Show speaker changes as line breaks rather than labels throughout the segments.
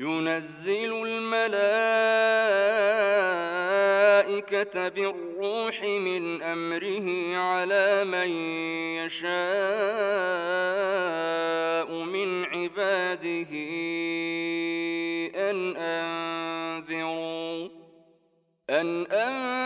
ينزل الملائكة بالروح من أمره على من يشاء من عباده أن أنذروا أن أنذروا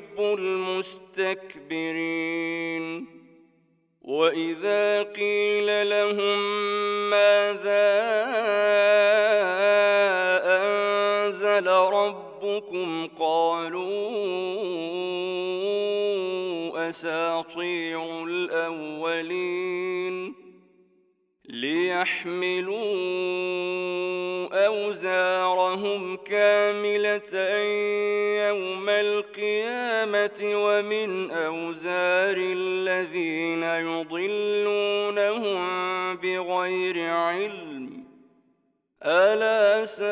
المستكبرين. وإذا قيل لهم ماذا أنزل ربكم قالوا أساطير الأولين ليحملوا أوزارهم كاملة يوم القيامة ومن أوزار الذين يضلونهم بغير علم. ألا ساء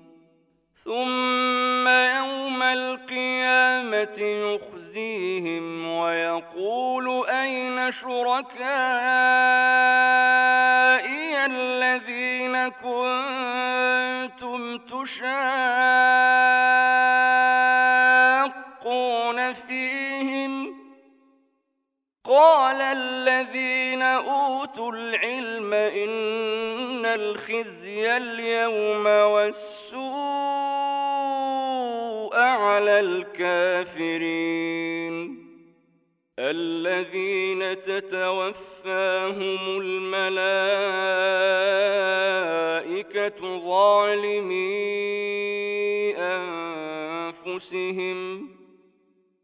ثم يوم القيامة يخزيهم ويقول أين شركائي الذين كنتم تشاقون فيهم؟ قال الذين أوتوا العلم إن الخزي اليوم والسوء على الكافرين. الذين تتوفاهم الملائكة ظالمي أنفسهم.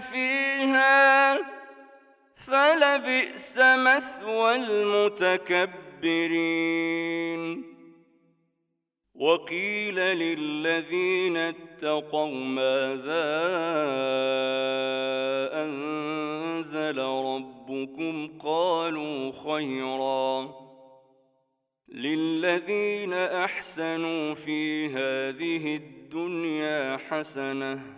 فيها فلبئس مثوى المتكبرين. وقيل للذين اتقوا ماذا أنزل ربكم؟ قالوا خيرا. للذين أحسنوا في هذه الدنيا حسنة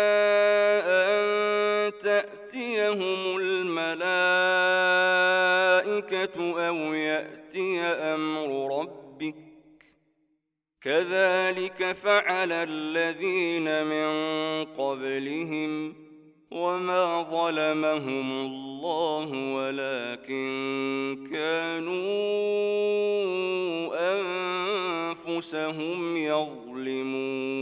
كذلك فعل الذين من قبلهم وما ظلمهم الله ولكن كانوا أنفسهم يظلمون.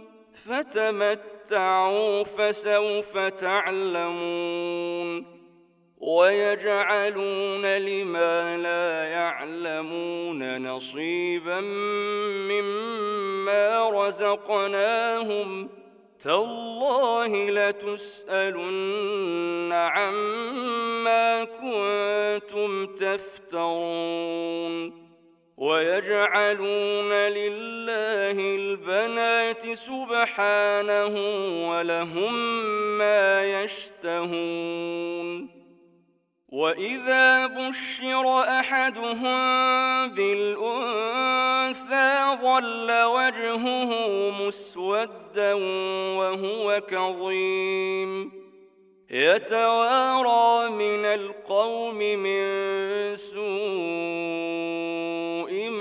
فتمتعوا فسوف تعلمون ويجعلون لما لا يعلمون نصيبا مما رزقناهم تالله لتسألن عما كنتم تفترون ويجعلون لله البنات سبحانه ولهم ما يشتهون. وإذا بشر أحدهم بالأنثى ظل وجهه مسودا وهو كظيم. يتوارى من القوم من سوء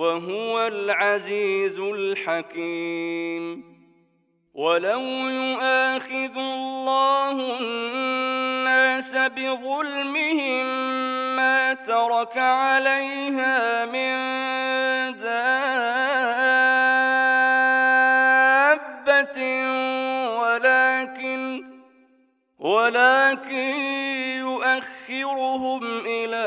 وهو العزيز الحكيم. ولو يؤاخذ الله الناس بظلمهم ما ترك عليها من دابة ولكن ولكن يؤخرهم إلى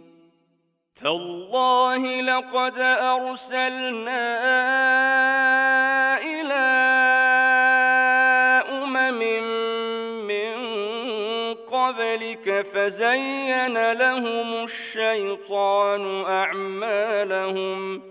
تالله لقد أرسلنا إلى أمم من قبلك فزين لهم الشيطان أعمالهم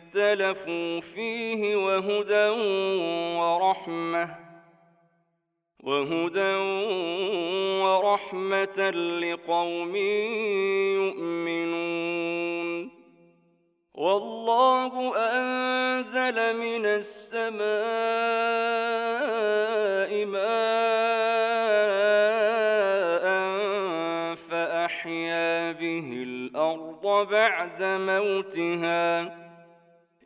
فيه وهدى ورحمة وهدى ورحمة لقوم يؤمنون. والله أنزل من السماء ماء فأحيا به الأرض بعد موتها.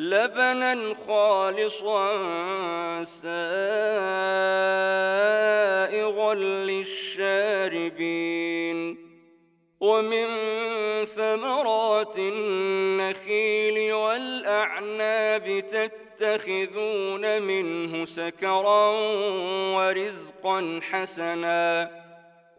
لبنا خالصا سائغا للشاربين ومن ثمرات النخيل والأعناب تتخذون منه سكرا ورزقا حسنا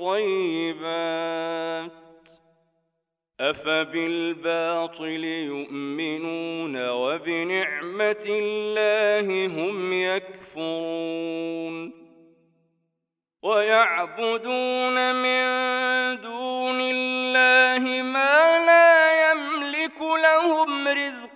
الطيبات أفبالباطل يؤمنون وبنعمة الله هم يكفرون ويعبدون من دون الله ما لا يملك لهم رزقا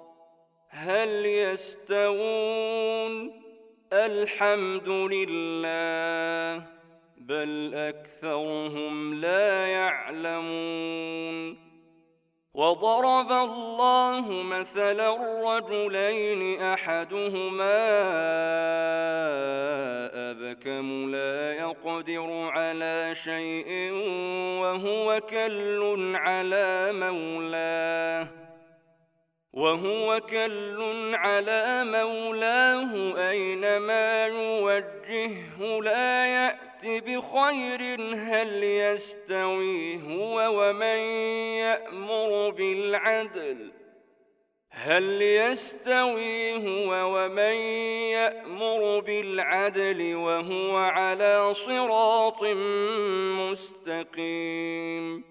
هل يستوون الحمد لله بل أكثرهم لا يعلمون وضرب الله مثلا الرجلين أحدهما أبكم لا يقدر على شيء وهو كل على مولاه وهو كل على مولاه أينما يوجهه لا يأت بخير هل يستوي هو ومن يأمر بالعدل؟ هل يستوي هو ومن يأمر بالعدل وهو على صراط مستقيم؟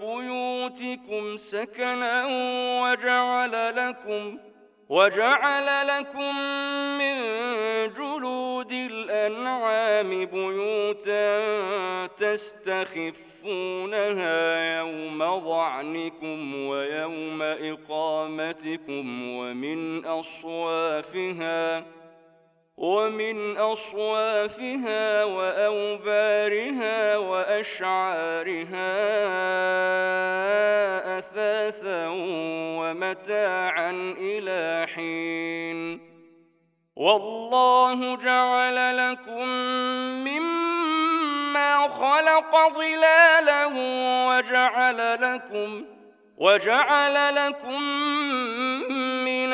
بيوتكم سكنا وجعل لكم وجعل لكم من جلود الأنعام بيوتا تستخفونها يوم ظعنكم ويوم إقامتكم ومن أصوافها ومن أصوافها وأوبارها وأشعارها أثاثا ومتاعا إلى حين. والله جعل لكم مما خلق ظلالا وجعل لكم وجعل لكم من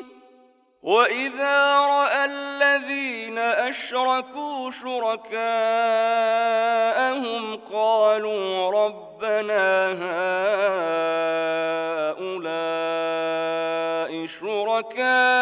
وإذا رأى الذين أشركوا شركاءهم قالوا ربنا هؤلاء شركاؤنا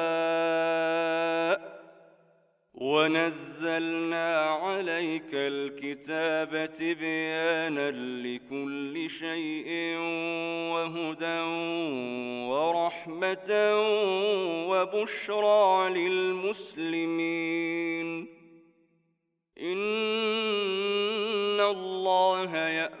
ونزلنا عليك الكتاب تبيانا لكل شيء وهدى ورحمة وبشرى للمسلمين. إن الله يأمر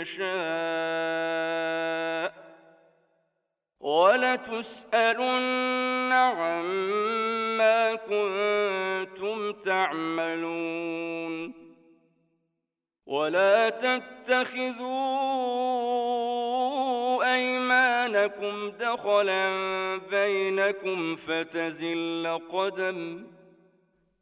يشاء ولتسألن عما كنتم تعملون ولا تتخذوا أيمانكم دخلا بينكم فتزل قدم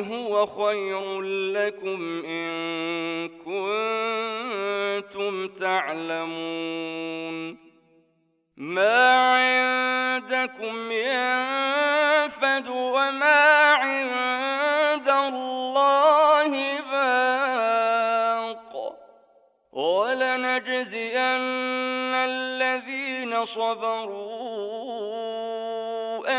هو خير لكم إن كنتم تعلمون. ما عندكم ينفد وما عند الله باق. ولنجزين الذين صبروا.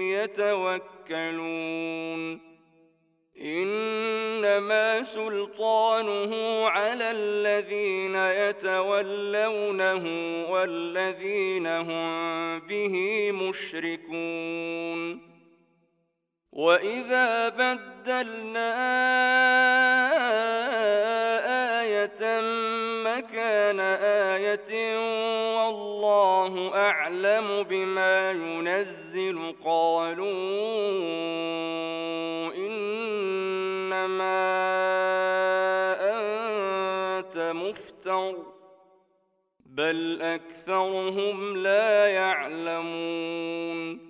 يتوكلون. إنما سلطانه على الذين يتولونه والذين هم به مشركون. وإذا بدلنا أعلم بما ينزل قالوا بل أكثرهم لا يعلمون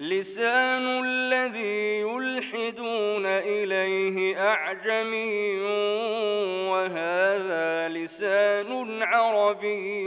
لسان الذي يلحدون إليه أعجمي وهذا لسان عربي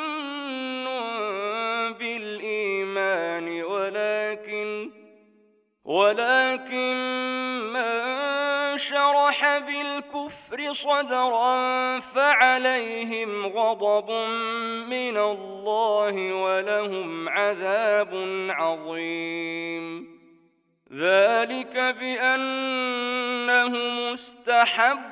ولكن من شرح بالكفر صدرا فعليهم غضب من الله ولهم عذاب عظيم. ذلك بأنه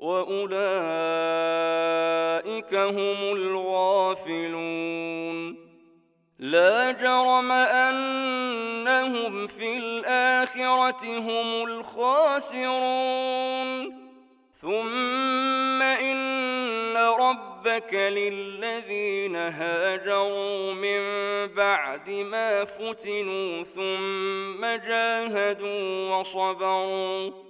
وأولئك هم الغافلون. لا جرم أنهم في الآخرة هم الخاسرون. ثم رب ربك للذين هاجروا من بعد ما فتنوا ثم جاهدوا وصبروا.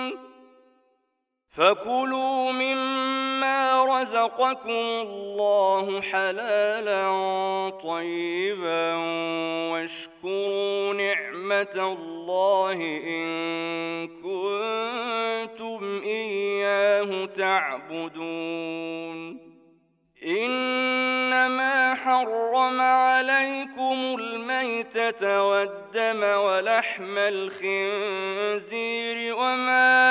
فكلوا مما رزقكم الله حلالا طيبا واشكروا نعمة الله إن كنتم إياه تعبدون إنما حرم عليكم الميتة والدم ولحم الخنزير وما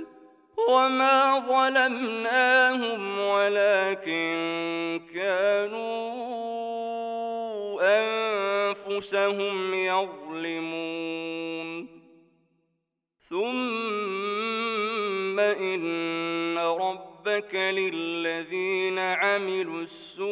وما ظلمناهم ولكن كانوا أنفسهم يظلمون ثم إن ربك للذين عملوا السوء